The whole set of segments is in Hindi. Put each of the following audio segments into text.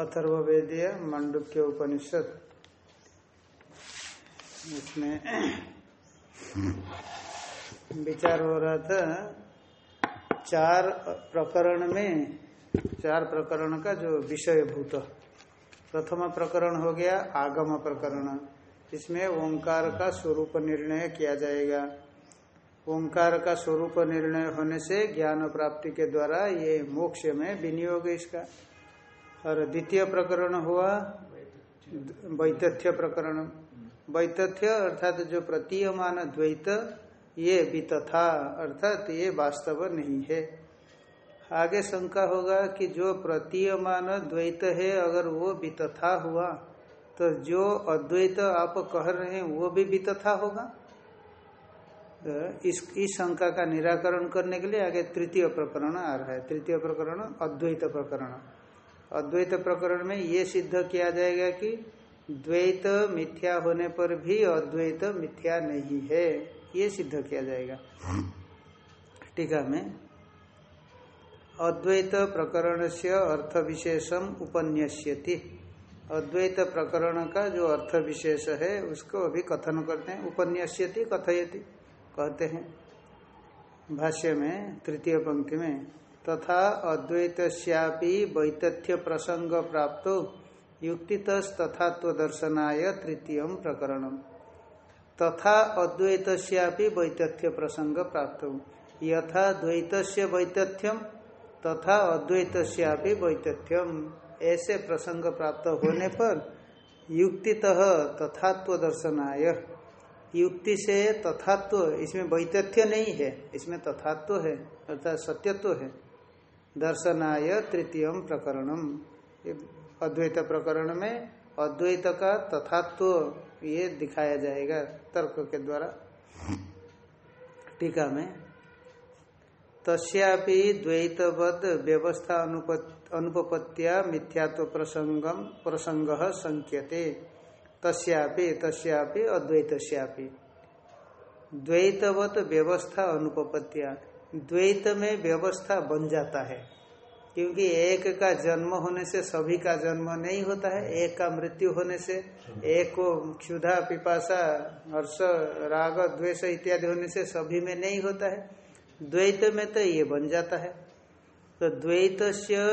अथर्वेदीय मांडुक्य उपनिषद। इसमें विचार हो रहा था, चार प्रकरण में, चार प्रकरण का जो विषय भूत प्रथम प्रकरण हो गया, आगम प्रकरण। इसमें ओंकार का स्वरूप निर्णय किया जाएगा। ओंकार का स्वरूप निर्णय होने से ज्ञान प्राप्ति के द्वारा ये मोक्ष में विनियोग इसका। और द्वितीय प्रकरण हुआ वैतथ्य प्रकरण। वैतथ्य अर्थात जो प्रतीयमान द्वैत, ये वितथा, अर्थात ये वास्तव नहीं है। आगे शंका होगा कि जो प्रतीयमान द्वैत है, अगर वो वितथा हुआ तो जो अद्वैत आप कह रहे हैं, वो भी वितथा होगा? तो इस इस शंका का निराकरण करने के लिए आगे तृतीय प्रकरण आ रहा है। तृतीय प्रकरण, अद्वैत प्रकरण। अद्वैत प्रकरण में ये सिद्ध किया जाएगा कि द्वैत मिथ्या होने पर भी अद्वैत मिथ्या नहीं है। ये सिद्ध किया जाएगा। टीका में अद्वैत प्रकरण से अर्थ विशेषम उपन्यस्यति। अद्वैत प्रकरण का जो अर्थ विशेष है, उसको अभी कथन करते हैं। उपन्यस्यति कथयति, कहते हैं। भाष्य में, तृतीय पंक्ति में तथा अद्वैत वैतथ्य प्रसंग प्राप्त युक्तित तथात्व दर्शनाय तृतीय प्रकरण तथा अद्वैत वैतथ्य प्रसंग प्राप्त यथा द्वैत वैतथ्यम तथा अद्वैत वैतथ्यम। ऐसे प्रसंग प्राप्त होने पर युक्तित तथात्व दर्शनाय युक्ति से तथात्व, इसमें वैतथ्य नहीं है, इसमें तथात्व है, अर्थात सत्यत्व है। दर्शनाय तृतीय प्रकरणम अद्वैत प्रकरण में अद्वैत का तथात्व ये दिखाया जाएगा तर्क के द्वारा। टीका में, तस्यापि द्वैतवद व्यवस्था अनुपत्या मिथ्यात्व प्रसंगम प्रसंग संख्यते। तस्यापि तस्यापि, अद्वैतस्यापि। द्वैतवत व्यवस्था अनुपत्या द्वैत में व्यवस्था बन जाता है। क्योंकि एक का जन्म होने से सभी का जन्म नहीं होता है, एक का मृत्यु होने से एक को क्षुधा, पिपासा, हर्ष, राग, द्वेष इत्यादि होने से सभी में नहीं होता है। द्वैत में तो ये बन जाता है। तो द्वैत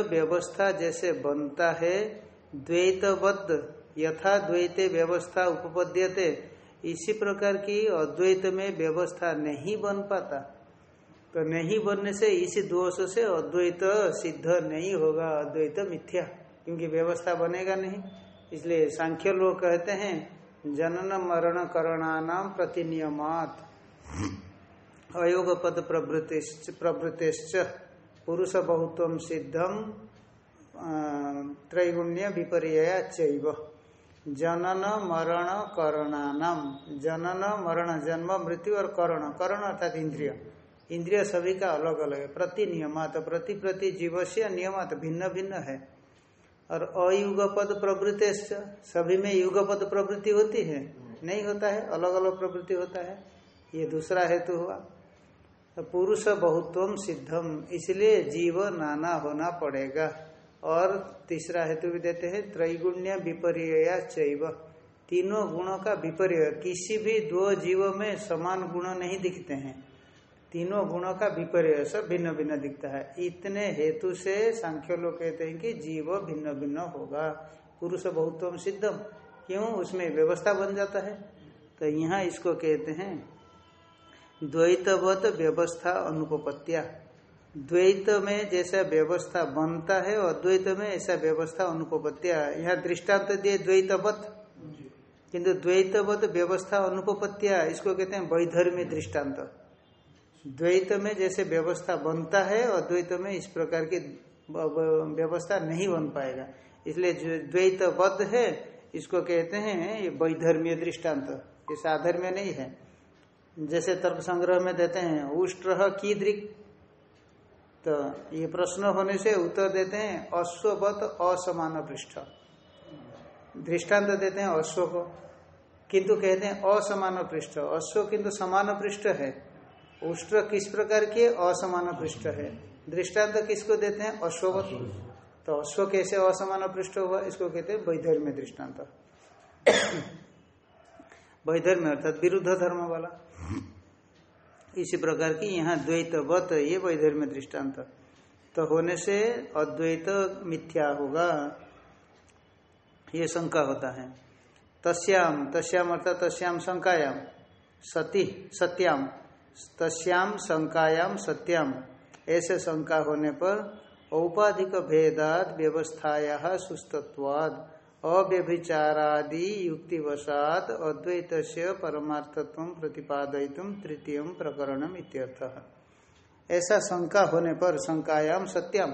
व्यवस्था जैसे बनता है द्वैतबद्ध यथा द्वैते व्यवस्था उपपद्यते, इसी प्रकार की अद्वैत में व्यवस्था नहीं बन पाता। तो नहीं बनने से, इसी दोष से अद्वैत सिद्ध नहीं होगा, अद्वैत मिथ्या, क्योंकि व्यवस्था बनेगा नहीं। इसलिए सांख्य लोग कहते हैं, जनन मरण करणानाम प्रतिनियमात। अयोग पद प्रवृत्तिश्च पुरुष बहुत्व सिद्धम त्रैगुण्य विपर्य चैव। जनन मरण करणानाम जनन मरण जन्म मृत्यु और करण करण अर्थात इंद्रिय। इंद्रिय सभी का अलग अलग है। प्रति नियमात, प्रति प्रति जीव से नियमात भिन्न भिन्न है। और अयुगपद प्रवृत्ति सभी में युगपद प्रवृत्ति होती है? नहीं होता है। अलग अलग प्रवृत्ति होता है। ये दूसरा हेतु हुआ। तो पुरुष बहुत्व सिद्धम इसलिए जीव नाना होना पड़ेगा। और तीसरा हेतु भी देते हैं, त्रैगुण्य विपर्य चैव। तीनों गुणों का विपर्य, किसी भी दो जीव में समान गुण नहीं दिखते हैं। तीनों गुणों का विपर्य सब भिन्न भिन्न दिखता है। इतने हेतु से सांख्य लोग कहते हैं कि जीव भिन्न भिन्न होगा। पुरुष बहुत्व सिद्धम क्यों? उसमें व्यवस्था बन जाता है। तो यहाँ इसको कहते हैं द्वैतवत व्यवस्था अनुपत्या द्वैत में जैसा व्यवस्था बनता है अद्वैत में ऐसा व्यवस्था अनुपत्या यहाँ दृष्टांत दिए द्वैतवत। किंतु द्वैतवत व्यवस्था अनुपत्या इसको कहते हैं वैधर्मी दृष्टांत। द्वैत में जैसे व्यवस्था बनता है अद्वैत में इस प्रकार की व्यवस्था नहीं बन पाएगा। इसलिए जो द्वैतबद्ध है, इसको कहते हैं ये वैधर्मीय दृष्टांत। ये साधर्म्य नहीं है। जैसे तर्क संग्रह में देते हैं, उष्ट्र की दृक तो ये प्रश्न होने से उत्तर देते हैं, अश्ववत असमान पृष्ठ दृष्टांत देते हैं अश्व को किंतु कहते हैं असमान पृष्ठ अश्व किंतु समान पृष्ठ है। उष्ट्र किस प्रकार के? असमान पृष्ठ है। दृष्टांत किसको देते हैं? अश्ववत तो अश्व कैसे असमान पृष्ठ हुआ? इसको कहते हैं वैधर्म्य दृष्टांत वैधर्म्य अर्थात विरुद्ध धर्म वाला। इसी प्रकार की यहाँ द्वैतवत, ये वैधर्म्य दृष्टांत तो होने से अद्वैत मिथ्या होगा। ये शंका होता है। तस्याम तस्याम अर्थात तस्याम शंकायाम। सती, सत्याम। तस्याम शंकायाम सत्याम। ऐसे शंका होने पर औपाधिक भेदात व्यवस्थाया सुस्तत्वाद, अव्यभिचारादि युक्तिवशात अद्वैत परमार्थत्व प्रतिपादयितुम तृतीय प्रकरण ऐसा शंका होने पर शंकायाम सत्यम।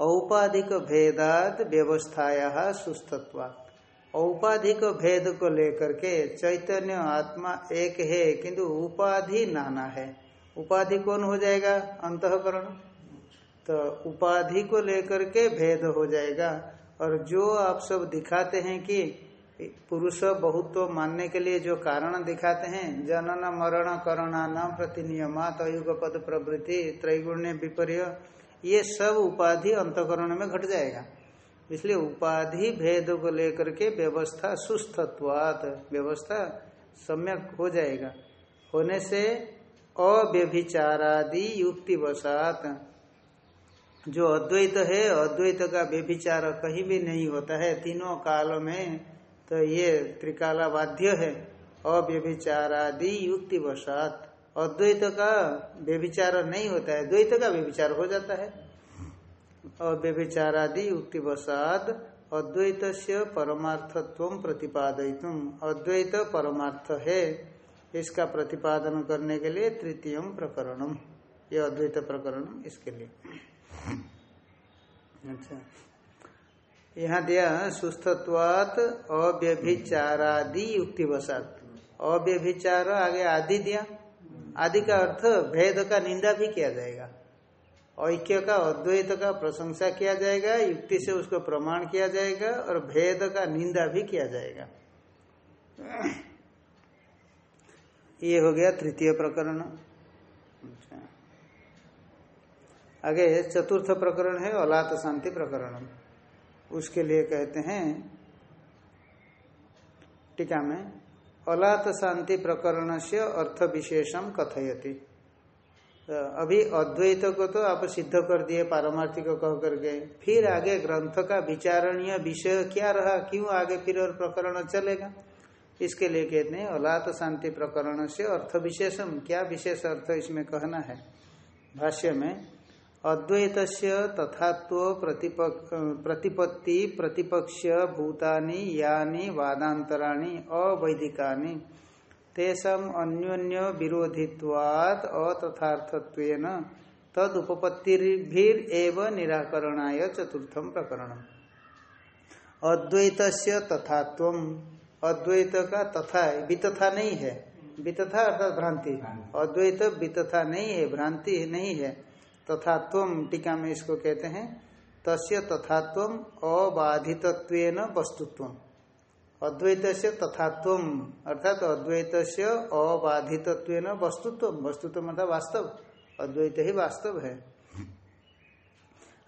औपाधिक भेदात व्यवस्थाया सुस्तत्वात्। औपाधिक भेद को लेकर के चैतन्य आत्मा एक है, किंतु उपाधि नाना है। उपाधि कौन हो जाएगा? अंतकरण। तो उपाधि को लेकर के भेद हो जाएगा। और जो आप सब दिखाते हैं कि पुरुष बहुत तो मानने के लिए जो कारण दिखाते हैं, जनन, मरण करणा न प्रतिनियमा, तयुग, पद, प्रवृत्ति, त्रैगुण्य, विपर्य, ये सब उपाधि अंतकरण में घट जाएगा। इसलिए उपाधि भेद को लेकर के व्यवस्था सुस्थत्वात, व्यवस्था सम्यक हो जाएगा। होने से अव्यभिचारादि युक्ति वसात जो अद्वैत है, अद्वैत का व्यभिचार कहीं भी नहीं होता है। तीनों काल में तो ये त्रिकाला बाध्य है। अव्यभिचारादि युक्ति वसात अद्वैत का व्यभिचार नहीं होता है। द्वैत का व्यभिचार हो जाता है। अव्यभिचारादि युक्तिवसाद अद्वैत परमार्थत्व प्रतिपादयितुम। अद्वैत परमार्थ है। इसका प्रतिपादन करने के लिए तृतीय प्रकरणम। ये अद्वैत प्रकरण इसके लिए। अच्छा। यहाँ दिया सुस्थत्वात अव्यभिचारादि युक्तिवसात अव्यभिचार आगे आदि दिया। आदि का अर्थ भेद का निंदा भी किया जाएगा। ऐक्य का अद्वैत का प्रशंसा किया जाएगा, युक्ति से उसको प्रमाण किया जाएगा और भेद का निंदा भी किया जाएगा। ये हो गया तृतीय प्रकरण। आगे चतुर्थ प्रकरण है, अलात शांति प्रकरण। उसके लिए कहते हैं, टीका में, अलात शांति प्रकरण से अर्थ विशेषम कथयति। अभी अद्वैत को तो आप सिद्ध कर दिए पारमार्थिक कह करके फिर आगे ग्रंथ का विचारणीय विषय क्या रहा? क्यों आगे फिर और प्रकरण चलेगा? इसके लिए कहते हैं, अलात शांति प्रकरण से अर्थ विशेषम। क्या विशेष अर्थ इसमें कहना है? भाष्य में अद्वैत तथात्व प्रतिपत्ति प्रतिपक्ष भूतानी, यानी, वादांतराणी अवैधिकानी तेषम अन्योन्य विरोधित्वात अतथार्थत्व तद एवं निराकरणाय चतुर्थम प्रकरण अद्वैत तथात्व अद्वैत का तथा, वितथा नहीं है। वितथा अर्थात भ्रांति। अद्वैत, वितथा नहीं है, भ्रांति नहीं है। तथात्व टीका में इसको कहते हैं। तस्य तथात्व अबाधितत्व वस्तुत्व अद्वैत से तथात्व अर्थात अद्वैत से अबाधितत्व वस्तुत्व वस्तुत्व मतलब वास्तव। अद्वैत ही वास्तव है।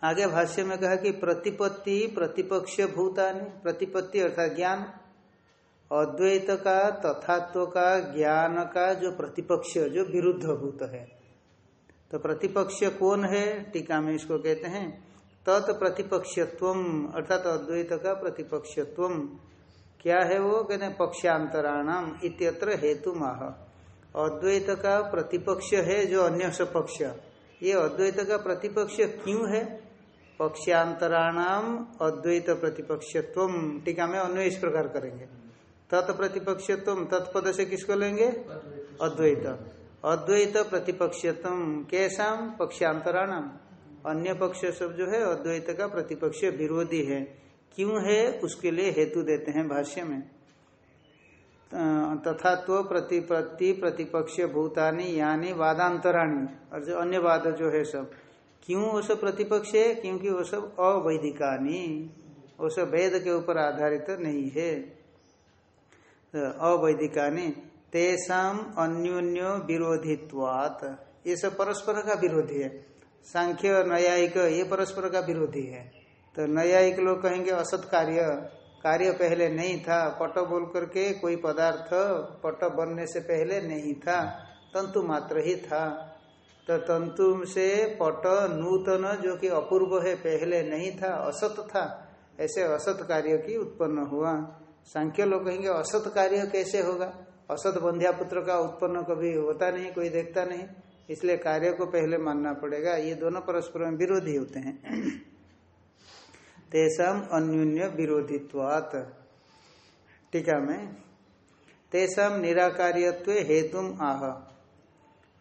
आगे भाष्य में कहा कि प्रतिपत्ति प्रतिपक्ष भूतानि प्रतिपत्ति अर्थात ज्ञान, अद्वैत का, तथात्व का, ज्ञान का जो प्रतिपक्ष, जो विरुद्ध भूत है। तो प्रतिपक्ष कौन है? टीका में इसको कहते हैं। तत्प्रतिपक्षत्व अर्थात अद्वैत का प्रतिपक्षत्व क्या है वो? कहते हैं, पक्षांतराणाम इत्यत्र हेतु माह अद्वैत का प्रतिपक्ष है जो अन्य पक्ष। ये अद्वैत का प्रतिपक्ष क्यों है? पक्षांतराणाम अद्वैत प्रतिपक्षत्व। टीका में अन्य इस प्रकार करेंगे। तत्प्रतिपक्षत्व तत्पद से किसको लेंगे? अद्वैत। अद्वैत प्रतिपक्षत्व कैसा? पक्षांतराणाम। अन्य पक्ष सब जो है अद्वैत का प्रतिपक्ष विरोधी है। क्यों है? उसके लिए हेतु देते हैं भाष्य में। तथा तो प्रतिपत्ति प्रतिपक्ष भूतानी यानी वादांतराणी। और जो अन्य वाद जो है सब। क्यों वो सब प्रतिपक्ष है? क्योंकि वो सब अवैधिकानी वो सब वेद के ऊपर आधारित तो नहीं है। तो अवैधिकानी तेसाम अन्योन्यो विरोधित्वात। ये सब परस्पर का विरोधी है। सांख्य और न्यायिक, ये परस्पर का विरोधी है। तो न्यायिक लोग कहेंगे असत कार्य। कार्य पहले नहीं था। पट बोल करके कोई पदार्थ पट बनने से पहले नहीं था। तंतु मात्र ही था। तो तंतु से पट नूतन जो कि अपूर्व है, पहले नहीं था, असत था, ऐसे असत कार्य की उत्पन्न हुआ। सांख्य लोग कहेंगे, असत कार्य कैसे होगा? असत बंध्या पुत्र का उत्पन्न कभी होता नहीं, कोई देखता नहीं। इसलिए कार्य को पहले मानना पड़ेगा। ये दोनों परस्पर में विरोधी होते हैं। तेषाम अन्यून्य विरोधित्वात। टीका में तेषाम निराकार्यत्व हेतु आह।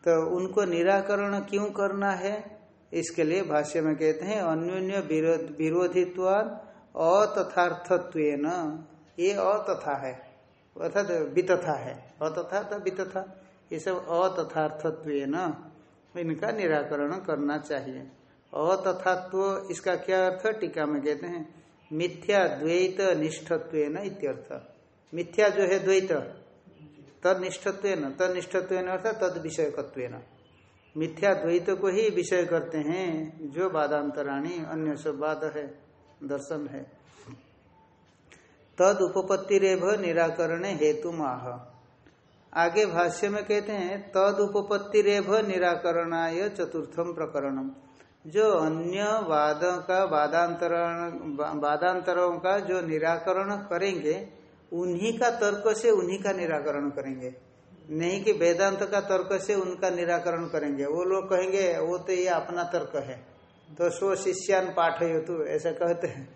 तो उनको निराकरण क्यों करना है? इसके लिए भाष्य में कहते हैं, अन्योन्य विरोधित्वाद अतथार्थत्व ये अतथा है। अर्थात वितथा है। अतथा तो वितथा। ये सब अतथार्थत्व इनका निराकरण करना चाहिए। अतथात्व, इसका क्या अर्थ? टीका में कहते हैं, मिथ्या द्वैत निष्ठत्व इत्यर्थ। मिथ्या जो है द्वैत तनिष्ठत्व तनिष्ठत्व अर्थात तद विषयकत्व मिथ्या द्वैत को ही विषय करते हैं, जो बादांतराणी अन्य सब बाद है, दर्शन है। तद उपपत्ति रेभ निराकरण हेतु माह आगे भाष्य में कहते हैं, तद उपपत्ति रेभ निराकरणाय चतुर्थम प्रकरणम। जो अन्य वाद का वादांतरण वादांतरों का जो निराकरण करेंगे, उन्हीं का तर्क से उन्हीं का निराकरण करेंगे। नहीं कि वेदांत का तर्क से उनका निराकरण करेंगे। वो लोग कहेंगे, वो तो ये अपना तर्क है। तो स्व शिष्यान पाठ हो तो ऐसा कहते हैं।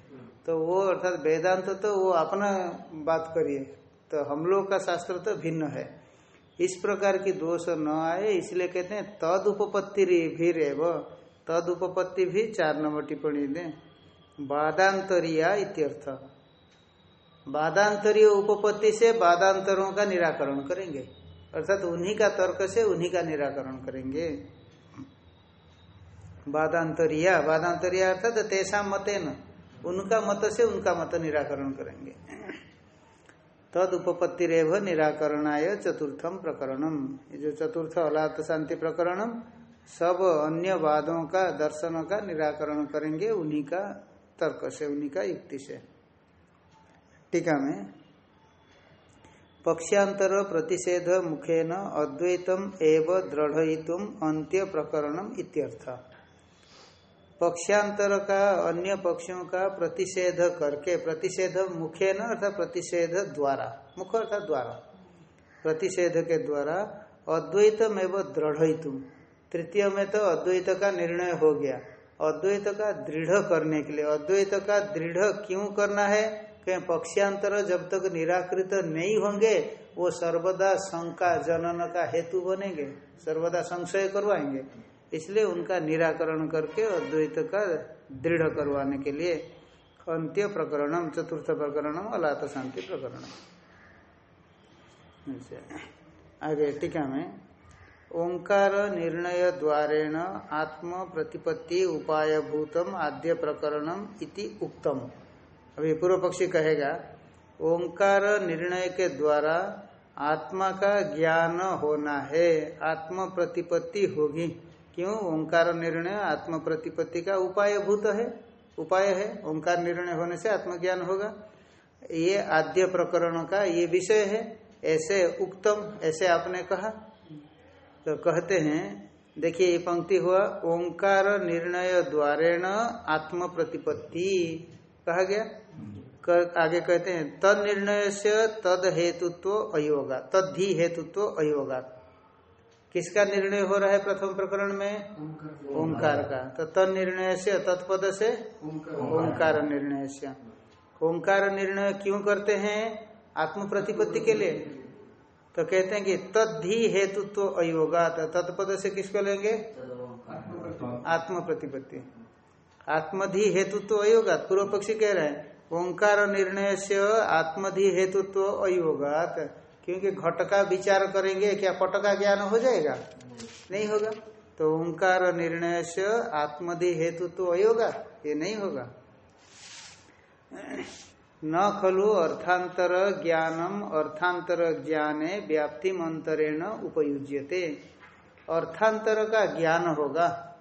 तो वो अर्थात वेदांत तो वो अपना बात करिए। तो हम लोग का शास्त्र तो भिन्न है। इस प्रकार की दोष न आए, इसलिए कहते हैं तद उपपत्ति भी रेव तद उपपत्ति भी चार नंबर टिप्पणी दें। बादांतरिया इत्यर्थ। बादांतरीय उपपत्ति से बादांतरों का निराकरण करेंगे। अर्थात उन्हीं का तर्क से उन्हीं का निराकरण करेंगे। बादांतरिया। बादांतरिया अर्थात तेसा मते न उनका मत से उनका मत निराकरण करेंगे। तद उपपत्ति रेव निराकरणाय चतुर्थम प्रकरणम ये जो चतुर्थ अलात शांति प्रकरणम सब अन्य वादों का, दर्शनों का निराकरण करेंगे, उन्हीं का तर्क से, उन्हीं का युक्ति से। टीका में? पक्षांतर प्रतिषेध मुखेन अद्वैतम एव दृढ़ अंत्य प्रकरणम इत्यर्थ। पक्षांतर का, अन्य पक्षों का प्रतिषेध करके, प्रतिषेध मुखे न अर्थात प्रतिषेध द्वारा, मुख अर्थात द्वारा, प्रतिषेध के द्वारा अद्वैतम एवं दृढ़ तृतीय में तो अद्वैत का निर्णय हो गया। अद्वैत का दृढ़ करने के लिए, अद्वैत का दृढ़ क्यों करना है? कहीं, पक्षांतर जब तक निराकृत नहीं होंगे, वो सर्वदा शंका, जनन का हेतु बनेंगे, सर्वदा संशय करवाएँगे। इसलिए उनका निराकरण करके अद्वैत का दृढ़ करवाने के लिए अंत्य प्रकरणम, चतुर्थ प्रकरणम, अलात शांति प्रकरणम। आगे टीका में ओंकार निर्णय द्वारेण आत्म प्रतिपत्ति उपाय भूतम आद्य प्रकरणम इति उक्तम। अभी पूर्व पक्षी कहेगा, ओंकार निर्णय के द्वारा आत्मा का ज्ञान होना है आत्म प्रतिपत्ति होगी। क्यों? ओंकार निर्णय आत्म प्रतिपत्ति का उपाय भूत है। उपाय है, ओंकार निर्णय होने से आत्मज्ञान होगा। ये आद्य प्रकरण का ये विषय है, ऐसे उक्तम, ऐसे आपने कहा। तो कहते हैं देखिए ये पंक्ति हुआ ओंकार निर्णय द्वारेण आत्म प्रतिपत्ति कहा गया? कर, आगे कहते हैं तद निर्णय से तद हेतुत्व अयोगा तद धी हेतुत्व अयोगा। किसका निर्णय हो रहा है प्रथम प्रकरण में? ओंकार का। तो तद निर्णय से तत्पद से ओंकार निर्णय से ओंकार निर्णय क्यों करते हैं? आत्म प्रतिपत्ति के लिए। तो कहते हैं कि तद्धि हेतुत्व अयोगा तत्पद से किसको लेंगे? आत्म प्रतिपत्ति आत्मधि हेतुत्व अयोगा पूर्व पक्षी कह रहे हैं, ओंकार निर्णय से आत्मधि हेतुत्व अयोगात। क्योंकि घट का विचार करेंगे, क्या पट का ज्ञान हो जाएगा? नहीं होगा। तो ओंकार निर्णय से आत्मधि हेतुत्व अयोगा ये नहीं होगा। न खलु अर्थांतर ज्ञानम अर्थांतर ज्ञाने व्याप्ति मंत्रेण उपयुज्यते। अर्थांतर का ज्ञान होगा।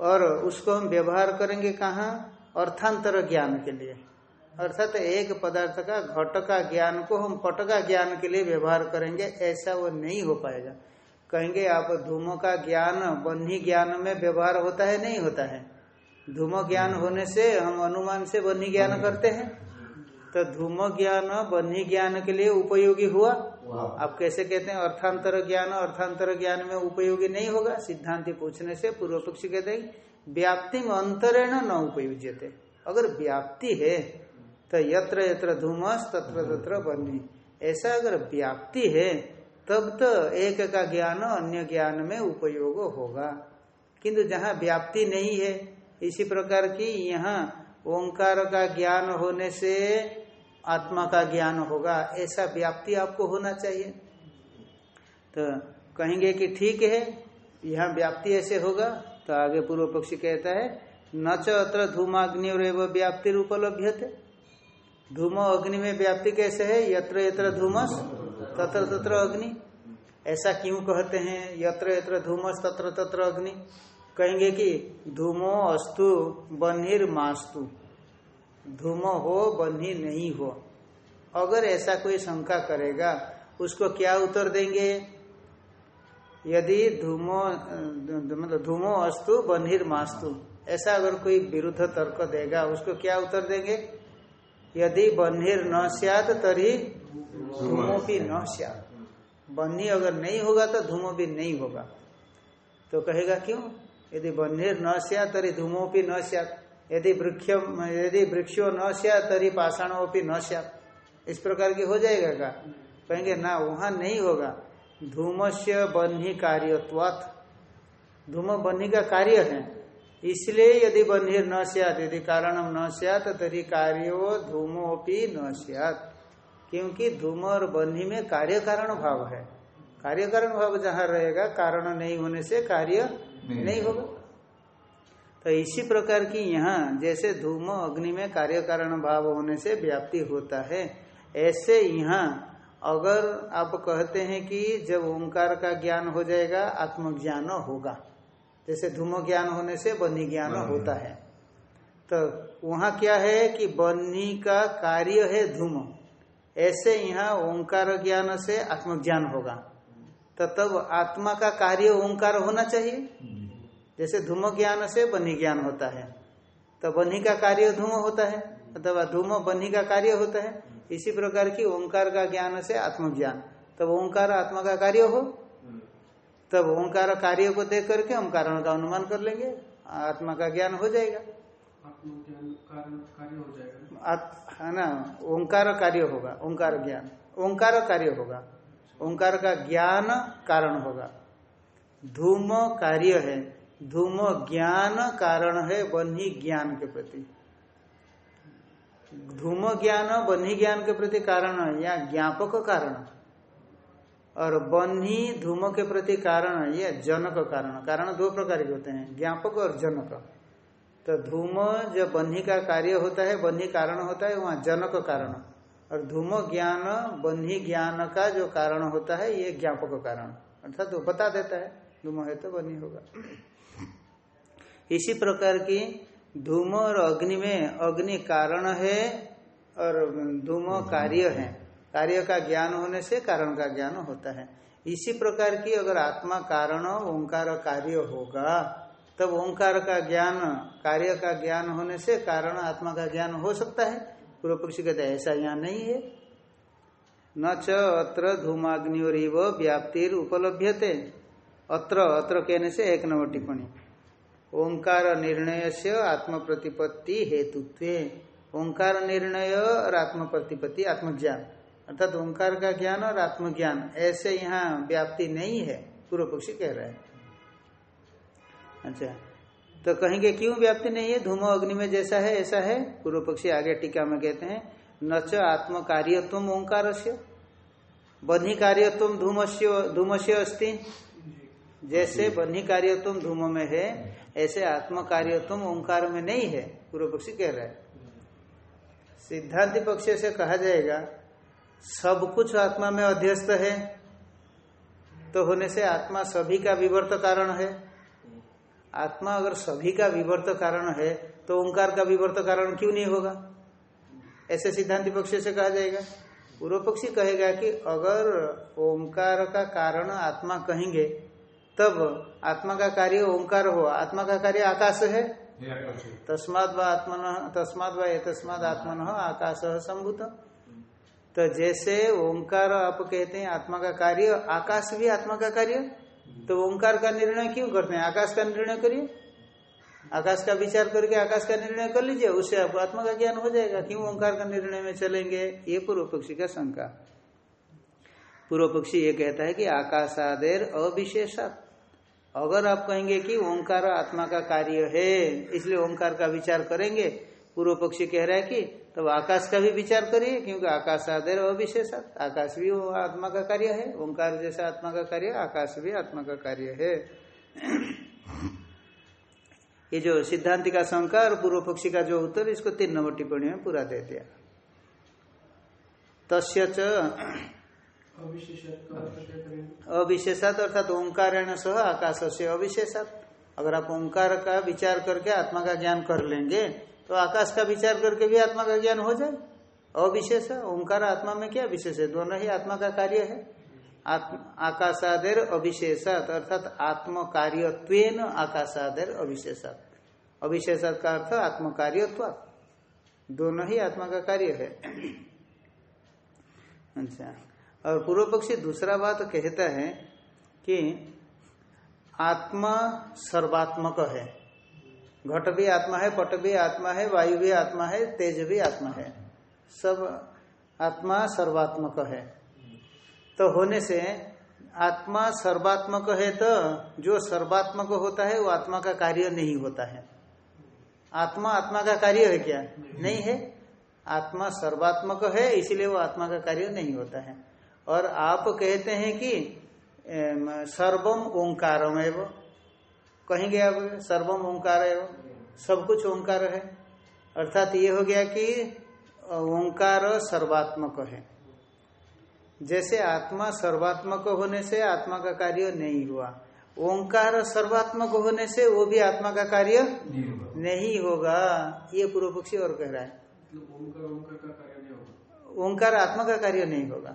और उसको हम व्यवहार करेंगे कहाँ? अर्थांतर ज्ञान के लिए। अर्थात एक पदार्थ का घट का ज्ञान को हम पट का ज्ञान के लिए व्यवहार करेंगे ऐसा वो नहीं हो पाएगा। कहेंगे आप धूमो का ज्ञान बन्ही ज्ञान में व्यवहार होता है नहीं होता है? धूम ज्ञान होने से हम अनुमान से बन्ही ज्ञान करते हैं। तो धूम ज्ञान बन्ही ज्ञान के लिए उपयोगी हुआ? आप कैसे कहते हैं अर्थांतर ज्ञान अर्थांतर ज्ञान में उपयोगी नहीं होगा? सिद्धांति पूछने से पूर्व पक्षी कहते हैं व्याप्ति में अंतरेण न उपयुज्यते। अगर व्याप्ति है तो यत्र यत्र धूमस तत्र तत्र बन्ही। ऐसा अगर व्याप्ति है तब तो एक का ज्ञान अन्य ज्ञान में उपयोग होगा। किंतु जहाँ व्याप्ति नहीं है इसी प्रकार की यहाँ ओंकार का ज्ञान होने से आत्मा का ज्ञान होगा, ऐसा व्याप्ति आपको होना चाहिए। तो कहेंगे कि ठीक है, यहाँ व्याप्ति ऐसे होगा तो आगे पूर्व पक्षी कहता है, न च अत्र धूमाग्नि और एवं व्याप्ति उपलब्ध थे धूम अग्नि में व्याप्ति कैसे है? यत्र यत्र धूमस, तत्र तत्र अग्नि। ऐसा क्यों कहते हैं? यत्र यत्र धूमस, तत्र तत्र अग्नि। कहेंगे कि धूमो अस्तु बनिर मास्तु। धूम हो, बन्ही नहीं हो। अगर ऐसा कोई शंका करेगा, उसको क्या उत्तर देंगे? यदि धूमो मतलब धूमो अस्तु, बन्हीर मास्तु, ऐसा अगर कोई विरुद्ध तर्क देगा, उसको क्या उत्तर देंगे? यदि बन्हीर न सियात, तरी धूमो भी न सियात। बन्ही अगर नहीं होगा तो धूमो भी नहीं होगा। तो कहेगा क्यों? यदि बन्हीर न सियात तरी धूमो भी न सियात। यदि वृक्ष, यदि वृक्षो न सिया तरी पाषाणों भी न सिया इस प्रकार की हो जाएगा क्या कहेंगे, ना, वहाँ नहीं होगा। धूम से बन्ही कार्यत्वात्। धूम बन्ही का कार्य है। इसलिए यदि बन्ही न सियात, यदि कारणम न सियात तरी कार्यो धूमोपी न सियात। क्योंकि धूम और बन्ही में कार्य कारण भाव है। कार्य कारण भाव जहाँ रहेगा, कारण नहीं होने से कार्य नहीं, होगा। तो इसी प्रकार की यहाँ जैसे धूम अग्नि में कार्य कारण भाव होने से व्याप्ति होता है ऐसे यहाँ अगर आप कहते हैं कि जब ओंकार का ज्ञान हो जाएगा आत्मज्ञान होगा। जैसे धूम ज्ञान होने से बन्ही ज्ञान होता है। तो वहाँ क्या है कि बन्ही का कार्य है धूम। ऐसे यहाँ ओंकार ज्ञान से आत्मज्ञान होगा। तो तब आत्मा का कार्य ओंकार होना चाहिए। जैसे धूम ज्ञान से बनी ज्ञान होता है। तो बन्ही का कार्य धूम होता है, अथवा धूम बनी का कार्य होता है। इसी प्रकार की ओंकार का ज्ञान से आत्मज्ञान। तब ओंकार आत्मा का कार्य हो, तब ओंकार कार्य को देख करके हम कारण का अनुमान कर लेंगे, आत्मा का ज्ञान हो जाएगा। है ना, ओंकार कार्य होगा, ओंकार ज्ञान, ओंकार कार्य होगा, ओंकार का ज्ञान कारण होगा। धूम कार्य है। धूम ज्ञान कारण है बन्ही ज्ञान के प्रति। धूम ज्ञान, बन्ही ज्ञान के प्रति कारण है, या ज्ञापक कारण। और बन्ही धूम के प्रति कारण या जनक कारण। कारण दो प्रकार के होते हैं, ज्ञापक और जनक। तो धूम जब बन्ही का कार्य होता है, बन्ही कारण होता है, वहाँ जनक कारण। और धूम ज्ञान, बन्ही ज्ञान का जो कारण होता है, ये ज्ञापक कारण। अर्थात तो बता देता है, धूम है तो बन्ही होगा। इसी प्रकार की धूम और अग्नि में अग्नि कारण है और धूम कार्य है। कार्य का ज्ञान होने से कारण का ज्ञान होता है। इसी प्रकार की अगर आत्मा कारण, ओंकार कार्य होगा, तब ओंकार का ज्ञान, कार्य का ज्ञान होने से कारण आत्मा का ज्ञान हो सकता है। पूर्व पक्षी कहते ऐसा यहाँ नहीं है। न च अत्र धूमाग्नि और व्याप्तिर उपलभ्यते। अत्र अत्र कहने से एक नंबर टिप्पणी। ओंकार निर्णय से आत्म प्रतिपत्ति हेतुत्व। ओंकार निर्णय और आत्म प्रतिपत्ति आत्मज्ञान। अर्थात ओंकार का ज्ञान और आत्मज्ञान, ऐसे यहाँ व्याप्ति नहीं है, पूर्व पक्षी कह रहा है। अच्छा तो कहेंगे क्यों व्याप्ति नहीं है? धूमो अग्नि में जैसा है, ऐसा है। पूर्व पक्षी आगे टीका में कहते हैं, न च आत्म कार्यत्व ओंकार से बन्ही कार्यत्व धूमस्य धूमस्य अस्ति। जैसे बन्ही कार्यत्व धूम में है ऐसे आत्म कार्य तुम ओंकार में नहीं है, पूर्व पक्षी कह रहा है। सिद्धांत पक्ष से कहा जाएगा, सब कुछ आत्मा में अध्यस्त है तो होने से आत्मा सभी का विवर्त कारण है। आत्मा अगर सभी का विवर्त कारण है तो ओंकार का विवर्त कारण क्यों नहीं होगा? ऐसे सिद्धांत पक्ष से कहा जाएगा। पूर्व पक्षी कहेगा कि अगर ओंकार का कारण आत्मा कहेंगे तब आत्मा का कार्य ओंकार हो। आत्मा का कार्य आकाश है। तस्माद व आत्मन, तस्माद व तस्माद आत्मन आकाश संभूत। तो जैसे ओंकार आप कहते हैं, आत्मा का कार्य, आकाश भी आत्मा का कार्य? तो ओंकार का निर्णय क्यों करते हैं? आकाश का निर्णय करिए। आकाश का विचार करके आकाश का निर्णय कर लीजिए, उससे आपको आत्मा का ज्ञान हो जाएगा। क्यों ओंकार का निर्णय में चलेंगे? ये पूर्व पक्षी का शंका। पूर्व पक्षी ये कहता है कि आकाशादेर अविशेषात। अगर आप कहेंगे कि ओंकार आत्मा का कार्य है, इसलिए ओंकार का विचार करेंगे, पूर्व पक्षी कह रहा है कि तब तो आकाश का भी विचार करिए, क्योंकि आकाश आदेर अविशेषात आकाश भी आत्मा का कार्य है, ओंकार जैसा आत्मा का कार्य, आकाश भी आत्मा का कार्य है। ये जो सिद्धांति का शंका और पूर्व पक्षी का जो उत्तर, इसको तीन नंबर टिप्पणी में पूरा दे दिया। तस्य अविशेषात अर्थात ओंकारेण सह आकाश से अविशेषात। अगर आप ओंकार का विचार करके आत्मा का ज्ञान कर लेंगे तो आकाश का विचार करके भी आत्मा का ज्ञान हो जाए। अविशेष ओंकार आत्मा में क्या विशेष है? दोनों ही आत्मा का कार्य है। आकाशादेर अविशेषात अर्थात आत्म कार्यत्व आकाशादेर अविशेषात। अविशेषात का अर्थ आत्म कार्यत्व दोनों ही आत्मा का कार्य है। अच्छा। और पूर्व पक्षी दूसरा बात कहता है कि आत्मा सर्वात्मक है। घट भी आत्मा है पट भी आत्मा है वायु भी आत्मा है तेज भी आत्मा है। सब आत्मा सर्वात्मक है। तो होने से आत्मा सर्वात्मक है तो जो सर्वात्मक होता है वो आत्मा का कार्य नहीं होता है। आत्मा आत्मा का कार्य है क्या? नहीं। है। आत्मा सर्वात्मक है इसलिए वो आत्मा का कार्य नहीं होता है। और आप कहते हैं कि सर्वम ओंकारम एवं। कहेंगे आप सर्वम ओंकार एवं। सब कुछ ओंकार है। अर्थात ये हो गया कि ओंकार सर्वात्मक है। जैसे आत्मा सर्वात्मक होने से आत्मा का कार्य नहीं हुआ ओंकार सर्वात्मक होने से वो भी आत्मा का कार्य नहीं होगा। ये पूर्व पक्षी और कह रहा है। ओंकार आत्मा का कार्य नहीं होगा।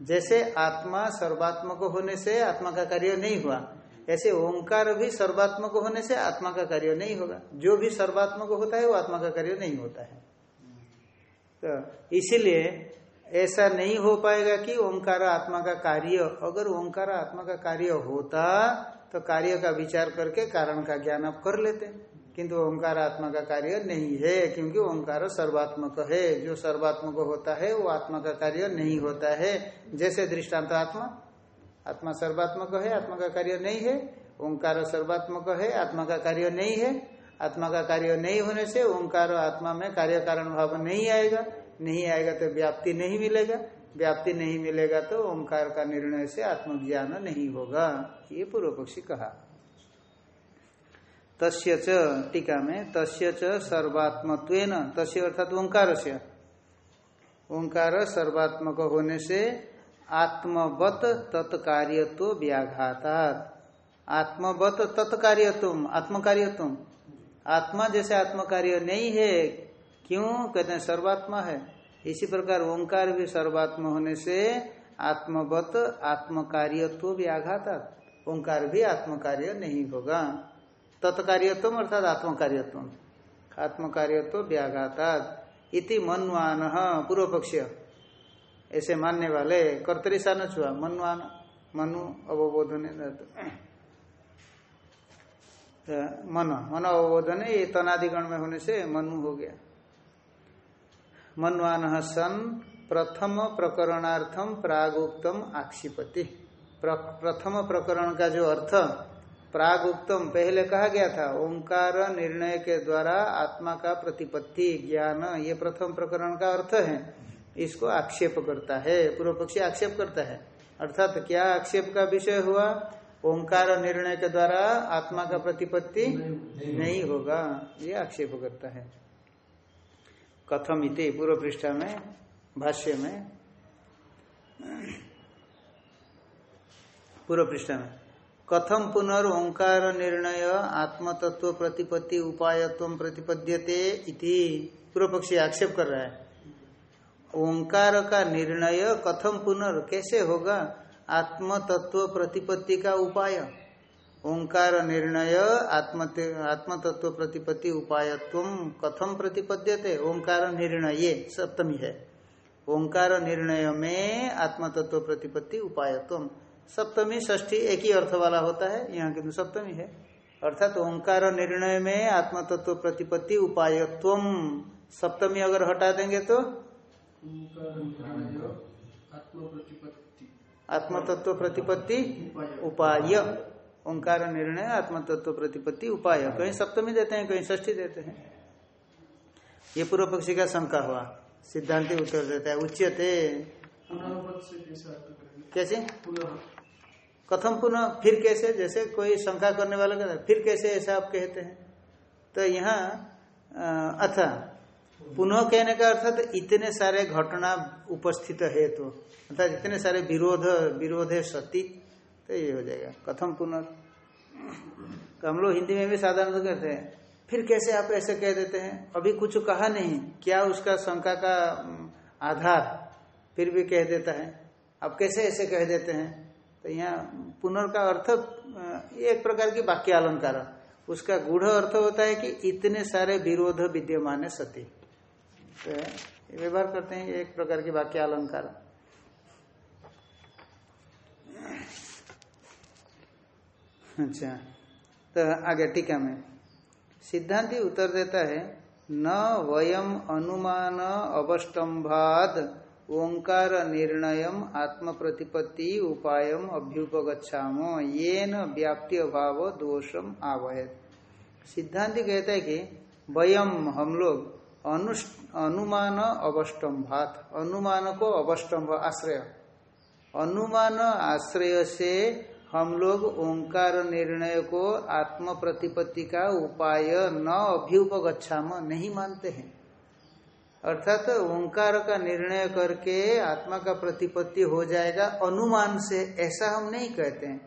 जैसे आत्मा सर्वात्मक होने से आत्मा का कार्य नहीं हुआ, ऐसे ओंकार भी सर्वात्मक होने से आत्मा का कार्य नहीं होगा। जो भी सर्वात्मक होता है, वो आत्मा का कार्य नहीं होता है। तो इसीलिए ऐसा नहीं हो पाएगा कि ओंकार आत्मा का कार्य, अगर ओंकार आत्मा का कार्य होता तो कार्य का विचार करके कारण का ज्ञान आप कर लेते। किंतु ओंकार आत्मा का कार्य नहीं है, क्योंकि ओंकार सर्वात्मक है। जो सर्वात्मक होता है, वो आत्मा का कार्य नहीं होता है। जैसे दृष्टांत आत्मा आत्मा सर्वात्मक है आत्मा का कार्य नहीं है। ओंकार सर्वात्मक है आत्मा का कार्य नहीं है। आत्मा का कार्य नहीं होने से ओंकार आत्मा में कार्य कारण भाव नहीं आएगा। नहीं आएगा तो व्याप्ति नहीं मिलेगा। व्याप्ति नहीं मिलेगा तो ओंकार का निर्णय से आत्मज्ञान नहीं होगा। ये पूर्व पक्षी कहा। तस्य च, टीका में, तस्य च सर्वात्मत्व तस्य अर्थात ओंकार से ओंकार सर्वात्मक होने से आत्मवत तत्कार्यत्व व्याघाता आत्मवत तत्कार्यत्व आत्मकार्यत्व आत्मा जैसे आत्मकार्य नहीं है, क्यों? कहते हैं सर्वात्मा है। इसी प्रकार ओंकार भी सर्वात्मा होने से आत्मवत आत्मकार्यत्व भी आघात ओंकार भी आत्मकार्य नहीं होगा। तत्कार्यत्व अर्थात आत्मकार्यत्व आत्मकार्यत्व व्याघाता इति मनवान पूर्व पक्ष ऐसे मानने वाले कर्तरी सा छुआ मनवान, मनु, अवबोधन मन मन अवबोधन ये तनादिगण में होने से मनु हो गया। मनवान सन प्रथम प्रकरणार्थम प्रागुक्तम आक्षिपति। प्रथम प्रकरण का जो अर्थ प्रागुक्तम, पहले कहा गया था, ओंकार निर्णय के द्वारा आत्मा का प्रतिपत्ति, ज्ञान, ये प्रथम प्रकरण का अर्थ है। इसको आक्षेप करता है, पूर्व पक्षी आक्षेप करता है। अर्थात क्या आक्षेप का विषय हुआ? ओंकार निर्णय के द्वारा आत्मा का प्रतिपत्ति नहीं होगा, ये आक्षेप करता है। कथम इति, पूर्व पृष्ठा में, भाष्य में। पूर्व पृष्ठा में। कथम पुनर् ओंकार निर्णय, आत्मतत्व प्रतिपत्ति, उपायत्व प्रतिपद्यते इति पूर्व पक्षी आक्षेप कर रहा है। ओंकार का निर्णय कथम पुनर्, कैसे होगा? आत्म तत्व प्रतिपत्ति का उपाय। ओंकार निर्णय आत्म तत्व प्रतिपत्ति, उपायत्व कथम प्रतिपद्यते? ओंकार निर्णय सप्तमी है। ओंकार निर्णय में आत्म तत्व प्रतिपत्ति, उपायत्व। सप्तमी ष्ठी एक ही अर्थ वाला होता है यहाँ किन्तु सप्तमी है। अर्थात ओंकार निर्णय में आत्म तत्व प्रतिपत्ति उपायत्व सप्तमी अगर हटा देंगे तो? आत्म तत्व प्रतिपत्ति उपाय। ओंकार निर्णय आत्म तत्व प्रतिपत्ति उपाय। कहीं सप्तमी देते हैं कहीं ष्ठी देते हैं। ये पूर्व पक्षी का शंका हुआ। सिद्धांति उत्तर देता है उच्चते कैसे? कथम पुनः फिर कैसे? जैसे कोई शंका करने वाला कहता फिर कैसे ऐसा आप कहते हैं? तो यहाँ अथा, पुनः कहने का अर्थात तो इतने सारे घटना उपस्थित है तो अर्थात इतने सारे विरोध विरोध है सती तो ये हो जाएगा। कथम पुनः तो हम लोग हिंदी में भी साधारण कहते हैं, फिर कैसे आप ऐसे कह देते हैं? अभी कुछ कहा नहीं, क्या उसका शंका का आधार, फिर भी कह देता है। अब कैसे ऐसे कह देते हैं? तो यहाँ पुनर् का अर्थ एक प्रकार की वाक्य अलंकार उसका गूढ़ अर्थ होता है कि इतने सारे विरोध विद्यमान है सती तो व्यवहार करते हैं एक प्रकार की वाक्य अलंकार अच्छा तो आगे टीका में। सिद्धांति उत्तर देता है, न वयम अनुमान अवस्टम्भाद ओंकार निर्णय आत्म प्रतिपत्ति उपाय अभ्युपगछाम ये न व्याप्ति अभाव दोषम आवहत सिद्धांति कहता है कि वयम हम लोग अनुमान अवस्टम्भात अनुमान को अवस्टम्भ आश्रय। अनुमान आश्रय से हम लोग ओंकार निर्णय को आत्म प्रतिपत्ति का उपाय न अभ्युपगछाम नहीं मानते हैं। अर्थात तो ओंकार का निर्णय करके आत्मा का प्रतिपत्ति हो जाएगा, अनुमान से, ऐसा हम नहीं कहते हैं।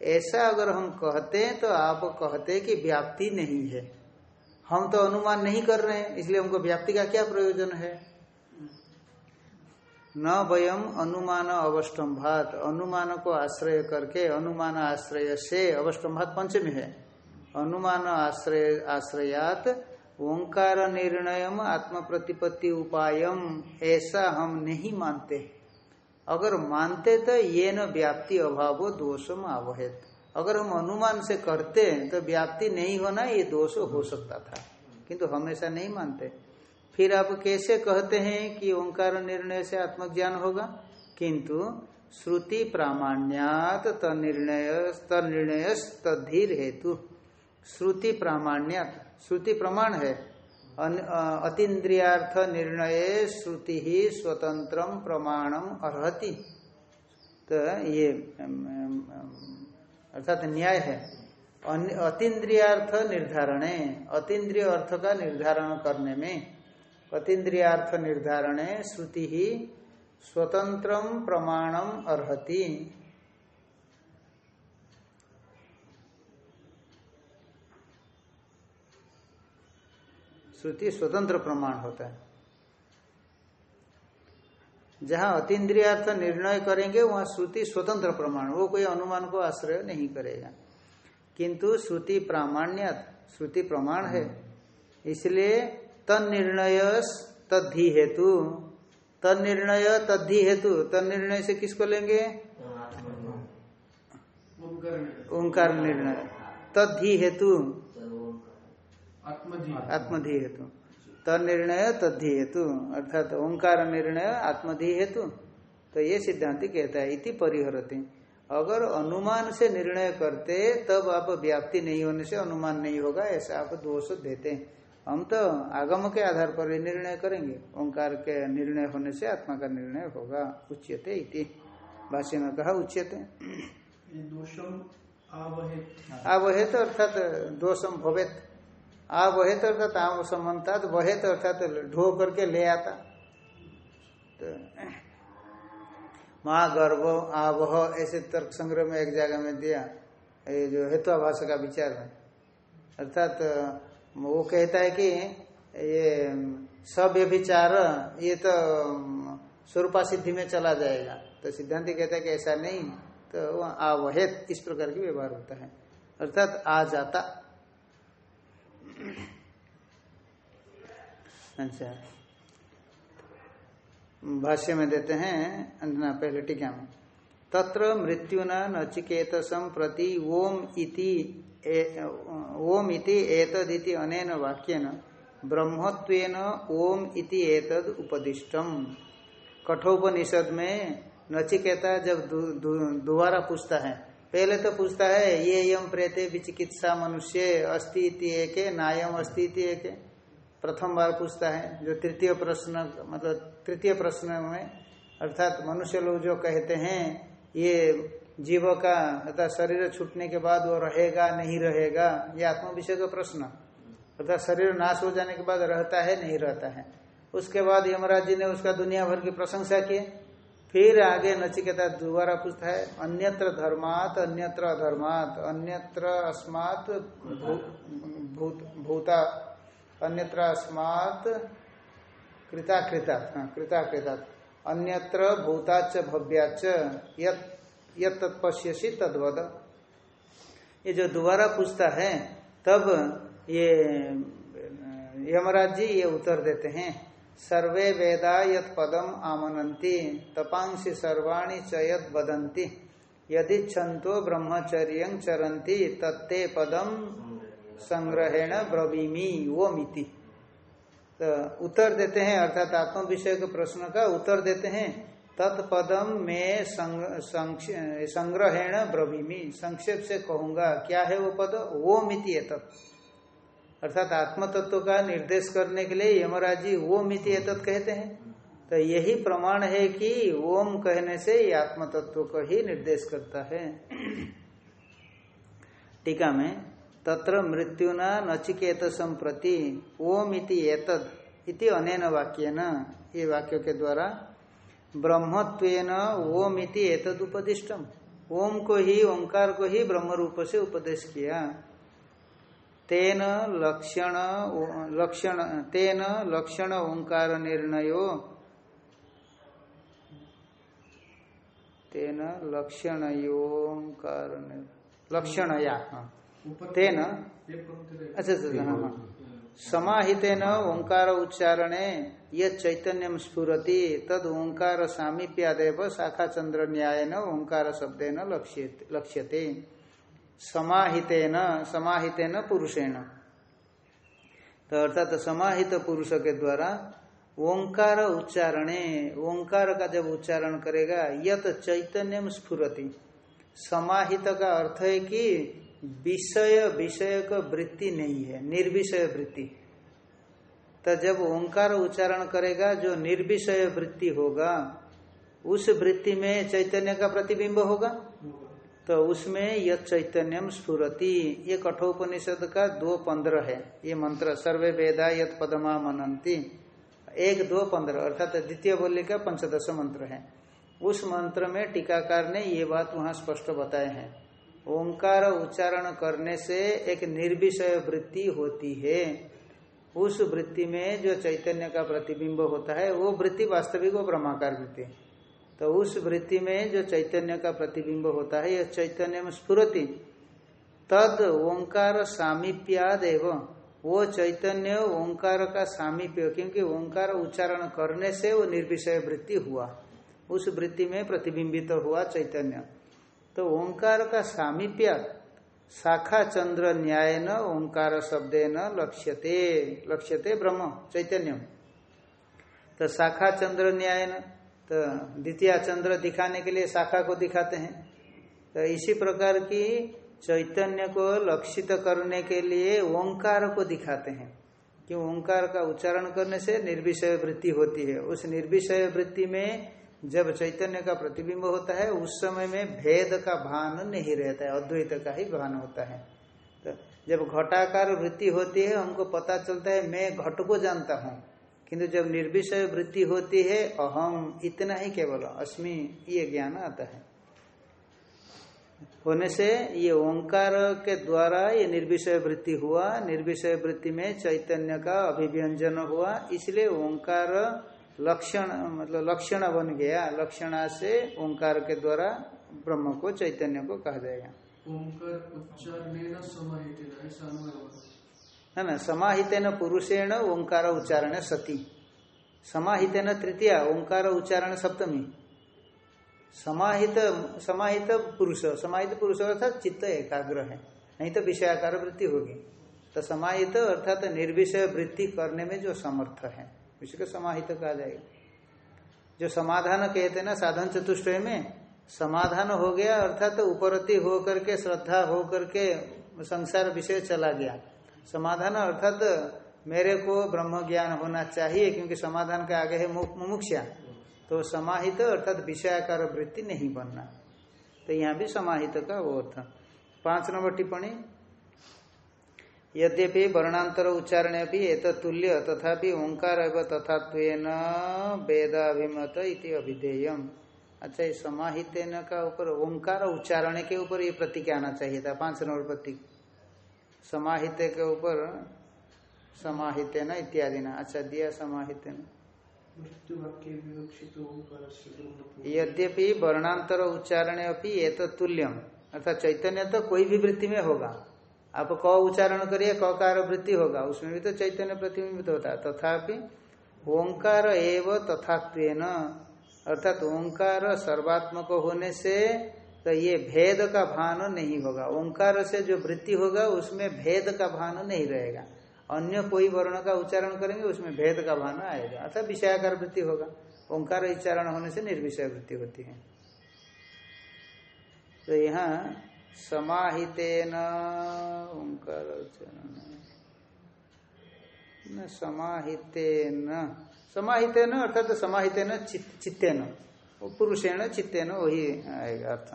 ऐसा अगर हम कहते हैं तो आप कहते कि व्याप्ति नहीं है। हम तो अनुमान नहीं कर रहे हैं, इसलिए हमको व्याप्ति का क्या प्रयोजन है? न वयम अनुमान अवस्टम्भात अनुमान को आश्रय करके, अनुमान आश्रय से अवस्टम्भात पंचमी है। अनुमान आश्रय, आश्रयात ओंकार निर्णय आत्म प्रतिपत्ति उपायम, ऐसा हम नहीं मानते। अगर मानते तो ये न व्याप्ति अभाव दोषम आवहित अगर हम अनुमान से करते हैं तो व्याप्ति नहीं होना ये दोष हो सकता था। किंतु हम ऐसा नहीं मानते। फिर आप कैसे कहते हैं कि ओंकार निर्णय से आत्मज्ञान होगा? किंतु श्रुति प्रामाण्यात तनिर्णय तनिर्णय तधीर हेतु। श्रुति प्रामाण्यात श्रुति प्रमाण है। अतीन्द्रियार्थ निर्णय श्रुति ही स्वतंत्र प्रमाणम अर्ति तो ये अर्थात न्याय है। अतीन्द्रियार्थ निर्धारण, अतीन्द्रिय अर्थ का निर्धारण करने में, अतीन्द्रियार्थ निर्धारण श्रुति ही स्वतंत्र प्रमाणम अर्ति श्रुति स्वतंत्र प्रमाण होता है। जहाँ अतीन्द्रियार्थ निर्णय करेंगे वहाँ श्रुति स्वतंत्र प्रमाण वो कोई अनुमान को आश्रय नहीं करेगा। किंतु श्रुति प्रामाण्य श्रुति प्रमाण है। इसलिए तन निर्णय तद्धि हेतु तन निर्णय तद्धि हेतु तन निर्णय से किसको लेंगे? ओंकार निर्णय। तद्धि हेतु। आत्मधि हेतु तनिर्णय तद्धि हेतु अर्थात ओंकार निर्णय आत्मधि हेतु तो ये सिद्धांति कहता है इति परिहरती। अगर अनुमान से निर्णय करते तब आप व्याप्ति नहीं होने से अनुमान नहीं होगा ऐसा आप दोष देते हैं। हम तो आगम के आधार पर ही निर्णय करेंगे। ओंकार के निर्णय होने से आत्मा का निर्णय होगा। उच्यते इति। भाष्य में कहा उच्यते। आवहित अर्थात दोषम भवेत। आ वहे तो अर्थात आम संबंधता तो वहे तो अर्थात ढो करके ले आता। तो माँ गर्भ आवह, ऐसे तर्क संग्रह में एक जगह में दिया। ये जो हेत्वाभाष का विचार है। अर्थात, वो कहता है कि ये सब विचार ये तो स्वरूपा सिद्धि में चला जाएगा। तो सिद्धांत कहता है कि ऐसा नहीं। तो आवहेत इस प्रकार की व्यवहार होता है। अर्थात आ जाता। अच्छा भाष्य में देते हैं अंजना पहले टीका में तत्र मृत्युना नचिकेतसम प्रति ओम इति ओम इति एतदिति अनेन वाक्यन ब्रह्मत्वेन ओम इति एतद उपदिष्टम। कठोपनिषद में नचिकेता जब दोबारा दु, दु, पूछता है पहले तो पूछता है, ये यम प्रेते विचिकित्सा मनुष्य अस्ति एक, नायम अस्ति एक? प्रथम बार पूछता है, जो तृतीय प्रश्न मतलब तृतीय प्रश्न में, अर्थात मनुष्य लोग जो कहते हैं, ये जीव का, अर्थात शरीर छूटने के बाद वो रहेगा, नहीं रहेगा, ये आत्म विषय का प्रश्न। अर्थात शरीर नाश हो जाने के बाद रहता है, नहीं रहता है। उसके बाद यमराज जी ने उसका दुनिया भर की प्रशंसा की। फिर आगे नचिकेता दोबारा पूछता है, अन्यत्र धर्मात, अन्यत्र अधर्मात, अन्यत्र अस्मात भूता अन्यत्र अस्मात कृता कृता हाँ कृता कृता, अन्यत्र भूताच भव्याच यत तत्पश्यसी तद्वद। ये जो दोबारा पूछता है, तब ये यमराज जी ये उत्तर देते हैं। सर्वे वेदा यत पदम आमनंती तपांसी सर्वाणी चयत बदंती यदि छंतो ब्रह्मचर्य चरंती तत्ते पदम संग्रहेण ब्रवीमी वो मिति तो उत्तर देते हैं, अर्थात आत्म विषय के प्रश्न का उत्तर देते हैं तत्पदम में संग्रहेण ब्रवीमी। संक्षेप से कहूँगा, क्या है वो पद? वो मिति है तत् अर्थात आत्म तत्व का निर्देश करने के लिए यमराज मिति एतत् कहते हैं। तो यही प्रमाण है कि ओम कहने से ये आत्म तत्व को ही निर्देश करता है। टीका में, तत्र मृत्युना नचिकेत संप्रति ओम इति एतद इति अनेन वाक्य न ये वाक्य के द्वारा ब्रह्मत्वेन ओम इति एतद उपदिष्टम। ओम को ही, ओंकार को ही ब्रह्म रूप से उपदेश किया। तेन लक्षण लक्षण, तेन लक्षण ओंकार निर्णयो। तेन लक्षण योकार लक्षणया हाँ। तेन अच्छा अच्छा हाँ समाहितेन ओंकार उच्चारणे ये चैतन्यम तद ओंकार सामीप्यादेव शाखा चंद्र न्याय न ओंकार शब्देन लक्ष्यते। समाहितेन समाहितेन पुरुषेण। तो अर्थात समाहित पुरुष के द्वारा ओंकार उच्चारणे, ओंकार का जब उच्चारण करेगा, यत चैतन्यम स्फुरति। समाहित का अर्थ है कि विषय विषय का वृत्ति नहीं है, निर्विषय वृत्ति। तो जब ओंकार उच्चारण करेगा, जो निर्विषय वृत्ति होगा, उस वृत्ति में चैतन्य का प्रतिबिंब होगा? तो उसमें यह चैतन्यम स्फुरति। ये कठोपनिषद का दो पंद्रह है। ये मंत्र, सर्वे वेदा यद पदमा मनंती एक, दो, पंद्रह, अर्थात द्वितीय बोली का पंचदश मंत्र है। उस मंत्र में टीकाकार ने ये बात वहाँ स्पष्ट बताए हैं। ओंकार उच्चारण करने से एक निर्विषय वृत्ति होती है। उस वृत्ति में जो चैतन्य का प्रतिबिंब होता है, वो वृत्ति वास्तविक वो ब्रह्माकार वृत्ति तो उस वृत्ति में जो चैतन्य का प्रतिबिंब होता है, यह चैतन्य में स्फुरति। तद ओंकार सामीप्याद एवं वो चैतन्य ओंकार का सामीप्य, क्योंकि ओंकार उच्चारण करने से वो निर्विषय वृत्ति हुआ। उस वृत्ति में प्रतिबिंबित तो हुआ चैतन्य। तो ओंकार का सामीप्य, शाखा चंद्र न्याय न ओंकार शब्द न लक्ष्यते लक्ष्यते ब्रह्म, चैतन्यम। तो शाखा चंद्र न्याय न तो द्वितीय चंद्र दिखाने के लिए शाखा को दिखाते हैं। तो इसी प्रकार की चैतन्य को लक्षित करने के लिए ओंकार को दिखाते हैं। कि ओंकार का उच्चारण करने से निर्विषय वृत्ति होती है। उस निर्विषय वृत्ति में जब चैतन्य का प्रतिबिंब होता है, उस समय में भेद का भान नहीं रहता है, अद्वैत का ही भान होता है। तो जब घटाकार वृत्ति होती है, हमको पता चलता है, मैं घट को जानता हूँ। किंतु जब निर्विषय वृत्ति होती है अहम इतना ही केवल अस्मि, ये ज्ञान आता है। होने से ये ओंकार के द्वारा ये निर्विषय वृत्ति हुआ, निर्विषय वृत्ति में चैतन्य का अभिव्यंजन हुआ, इसलिए ओंकार लक्षण मतलब लक्षण बन गया। लक्षणा से ओंकार के द्वारा ब्रह्म को चैतन्य को कहा जाएगा। ओंकार उच्चारण ऐसा है ना न पुरुषेण ओंकार उच्चारण सती। समाहित न तृतीया, ओंकार उच्चारण सप्तमी। समाहित समाहित पुरुष समाहित पुरुष अर्थात चित्त एकाग्र है, नहीं तो विषयाकार वृत्ति होगी। तो समाहित अर्थात निर्विषय वृत्ति करने में जो समर्थ है उसको समाहित कहा जाएगा। जो समाधान कहते ना, साधन चतुष्टय में, समाधान हो गया, अर्थात तो उपरति हो करके श्रद्धा हो करके संसार विषय चला गया। समाधान अर्थात मेरे को ब्रह्म ज्ञान होना चाहिए, क्योंकि समाधान के आगे है मुमुक्षा तो समाहित अर्थात विषयाकार वृत्ति नहीं बनना। तो यहाँ भी समाहित का वो अर्थ। पाँच नंबर टिप्पणी। यद्यपि वर्णांतर उच्चारण भी एक तुल्य तथा ओंकार तथा वेदाभिमत इति अभिधेयम। अच्छा ये समाहित का ऊपर ओंकार उच्चारण के ऊपर ये प्रतीक आना चाहिए था, पाँच नंबर प्रतीक समाहित के ऊपर समाहित न इत्यादि ना अच्छा दिया समाहित यद्यपि वर्णांतर उच्चारण अभी ये तो तुल्यम अर्थात चैतन्य तो कोई भी वृत्ति में होगा। आप क उच्चारण करिए क कार वृत्ति होगा उसमें भी तो चैतन्य प्रतिबिंबित होता है। तथापि ओंकार एव तथात्वेन अर्थात ओंकार सर्वात्मक होने से तो ये भेद का भान नहीं होगा। ओंकार से जो वृत्ति होगा, उसमें भेद का भान नहीं रहेगा। अन्य कोई वर्ण का उच्चारण करेंगे, उसमें भेद का भान आएगा। अर्थात विषयाकार वृत्ति होगा। ओंकार उच्चारण होने से निर्विषय वृत्ति होती है। तो यहाँ समाहित ओंकार उच्चारण। न समाहित न अर्थात समाहित न चित्ते न पुरुषेण चित्ते न वही आएगा अर्थ।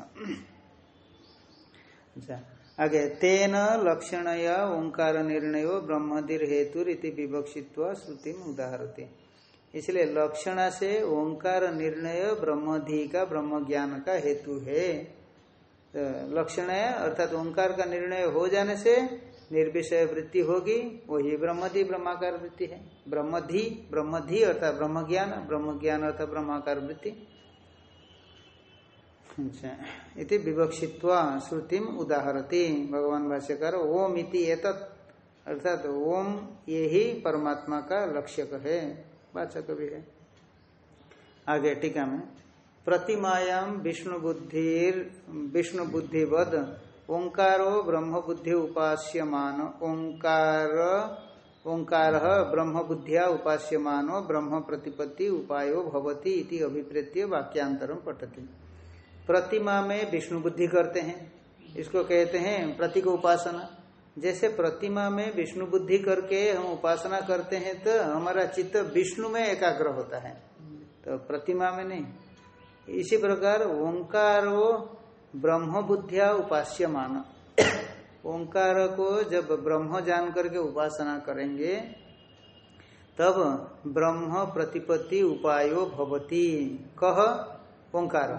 अच्छा आगे, तेन लक्षणया ओंकार निर्णय ब्रह्मदिर हेतु रीति विवक्षित्व श्रुति उदाहरते। इसलिए लक्षण से ओंकार निर्णय ब्रह्मधि का ब्रह्म ज्ञान का हेतु है। तो लक्षण अर्थात ओंकार का निर्णय हो जाने से निर्विषय वृत्ति होगी, वही ब्रह्मधि ब्रह्माकार वृत्ति है। ब्रह्मधि ब्रह्मधि अर्थात ब्रह्म ज्ञान ब्रह्म ज्ञान अर्थात ब्रह्माकार वृत्ति। अच्छा इति विवक्षित्वा श्रुतिम उदाहरती। भगवान भाष्यकार, ओम इति एतत्। अर्थात ओम ये ही परमात्मा का लक्ष्य है। वाचक भी है। आगे टीका में। प्रतिमायाम विष्णु बुद्धि विष्णु बुद्धिवद ओंकारो ब्रह्म बुद्धि उपास्यमान, ओंकार ओंकार ब्रह्म बुद्धिया उपास्यमानो ब्रह्म प्रतिपत्ति उपायो भवती इति अभिप्रेत्य वाक्यांतरम पठती। प्रतिमा में विष्णु बुद्धि करते हैं। इसको कहते हैं प्रतीक उपासना। जैसे प्रतिमा में विष्णु बुद्धि करके हम उपासना करते हैं तो हमारा चित्त विष्णु में एकाग्र होता है। तो प्रतिमा में नहीं। इसी प्रकार ओंकार वो ब्रह्म बुद्धिया उपास्य मान ओंकार को जब ब्रह्म जान करके उपासना करेंगे, तब ब्रह्म प्रतिपत्ति उपायो भवती। कह ओंकार।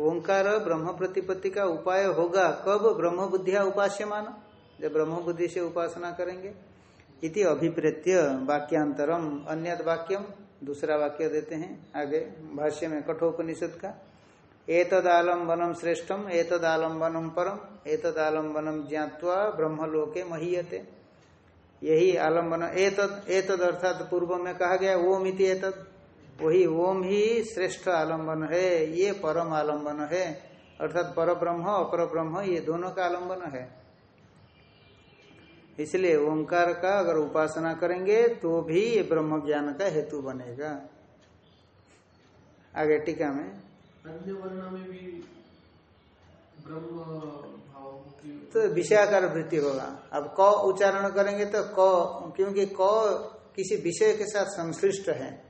ओंकार। ब्रह्म प्रतिपत्ति का उपाय होगा कब? ब्रह्म बुद्धिया उपास्य मान जब ब्रह्म बुद्धि से उपासना करेंगे। इति अभिप्रेत्य वाक्यांतरम अन्य वाक्यम दूसरा वाक्य देते हैं आगे भाष्य में कठोपनिषद का। एतद आलम्बनम श्रेष्ठम एतद आलम्बनम परम एतद आलम्बनम ज्ञावा ब्रह्मलोके महीयते। यही आलंबन एतद एतद अर्थात पूर्व में कहा गया ओम इति एतद। वही ओम ही श्रेष्ठ आलंबन है ये परम आलंबन है। अर्थात पर ब्रह्म अपर ब्रह्म ये दोनों का आलंबन है। इसलिए ओंकार का अगर उपासना करेंगे तो भी ये ब्रह्म ज्ञान का हेतु बनेगा। आगे टीका में। अन्य वर्ण में भी ब्रह्म तो विषयाकार वृत्ति होगा। अब क उच्चारण करेंगे तो क क्योंकि क किसी विषय के साथ संश्लिष्ट है।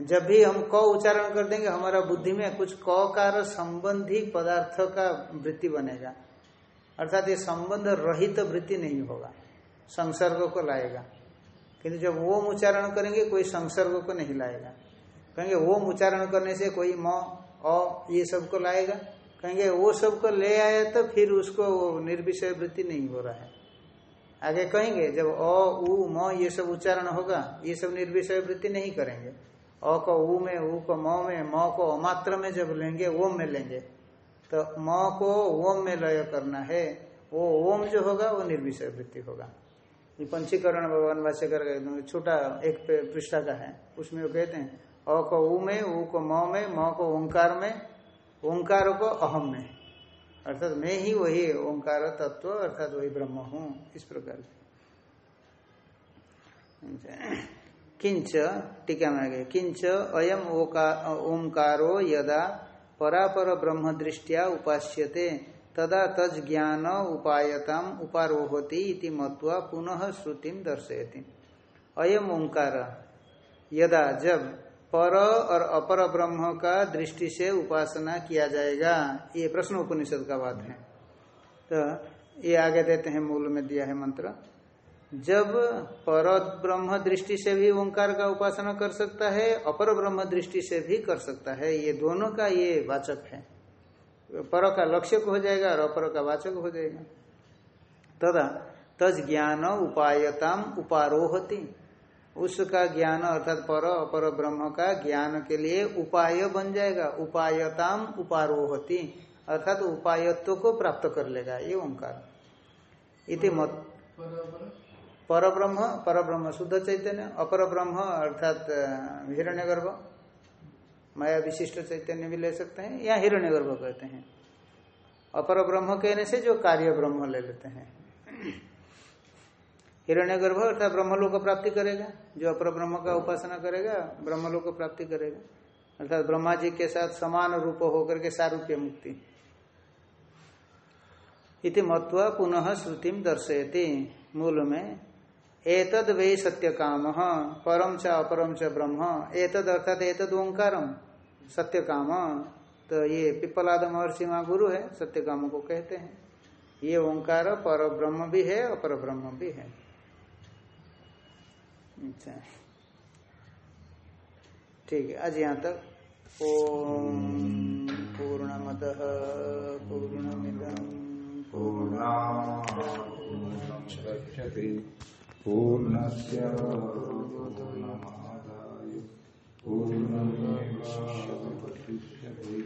जब भी हम क उच्चारण कर देंगे, हमारा बुद्धि में कुछ क कार संबंधी पदार्थ का वृत्ति बनेगा। अर्थात ये संबंध रहित तो वृत्ति नहीं होगा। संसर्ग को लाएगा। किंतु जब ओम उच्चारण करेंगे, कोई संसर्ग को नहीं लाएगा। कहेंगे ओम उच्चारण करने से कोई म, अ, ये सबको लाएगा। कहेंगे वो सबको ले आए तो फिर उसको वो निर्विषय वृत्ति नहीं हो रहा है। आगे कहेंगे, जब अ, उ, म, ये सब उच्चारण होगा, ये सब निर्विषय वृत्ति नहीं करेंगे। अ को उ में, उ को म में, म को अमात्र में जब लेंगे, ओम में लेंगे तो म को ओम में लय करना है, वो ओम जो होगा, वो निर्विषय वृत्ति होगा। ये पंचीकरण भगवान भाष्यकर छोटा एक पृष्ठा का है, उसमें वो कहते हैं, अ को उ में, उ को म में, म को ओंकार में, ओंकार को अहम में। अर्थात मैं ही वही ओंकार तत्व, अर्थात वही ब्रह्म हूँ, इस प्रकार किंच टीका में गए किंच अयम ओंकारो यदा परापर ब्रह्म दृष्टिया उपास्यते, तदा तज ज्ञान उपायताम उपारोहति मत्वा पुनः श्रुति दर्शयति। अयम ओंकार, यदा जब पर और अपर ब्रह्म का दृष्टि से उपासना किया जाएगा, ये प्रश्न उपनिषद का बात है। तो ये आगे देते हैं, मूल में दिया है मंत्र। जब पर ब्रह्म दृष्टि से भी ओंकार का उपासना कर सकता है, अपर ब्रह्म दृष्टि से भी कर सकता है। ये दोनों का ये वाचक है। पर का लक्ष्य हो जाएगा और अपर का वाचक हो जाएगा। तदा तज ज्ञान उपायताम उपारोहती। उसका ज्ञान अर्थात पर, अपर ब्रह्म का ज्ञान के लिए उपाय बन जाएगा। उपायताम उपारोहती। अर्थात उपायत्व को प्राप्त कर लेगा ये ओंकार। इति मत पर ब्रह्म पर ब्रह्म शुद्ध चैतन्य अपर ब्रह्म अर्थात हिरण्य गर्भ माया विशिष्ट चैतन्य भी ले सकते हैं, या हिरण्य गर्भ कहते हैं। अपर ब्रह्म कहने से जो कार्य ब्रह्म ले लेते हैं। हिरण्य गर्भ अर्थात ब्रह्मलोक को प्राप्ति करेगा, जो अपर ब्रह्म का उपासना करेगा, ब्रह्मलोक को प्राप्ति करेगा। अर्थात ब्रह्मा जी के साथ समान रूप होकर के सारूप्य मुक्ति। इति मत्वा पुनः श्रुतिम दर्शयति। मूल में एतद वे सत्य काम परम च अपरम च ब्रह्म। एतद अर्थात एतद ओंकारम सत्य काम तो ये पिपलाद महर्षि गुरु है सत्य काम को कहते हैं। ये ओंकार पर ब्रह्म भी है, अपर ब्रह्म भी है। अच्छा। ठीक है, आज यहाँ तक। ओम पूर्णमद पूर्णमिदम पूर्णा पूर्णस्य पूर्णमेवावशिष्यते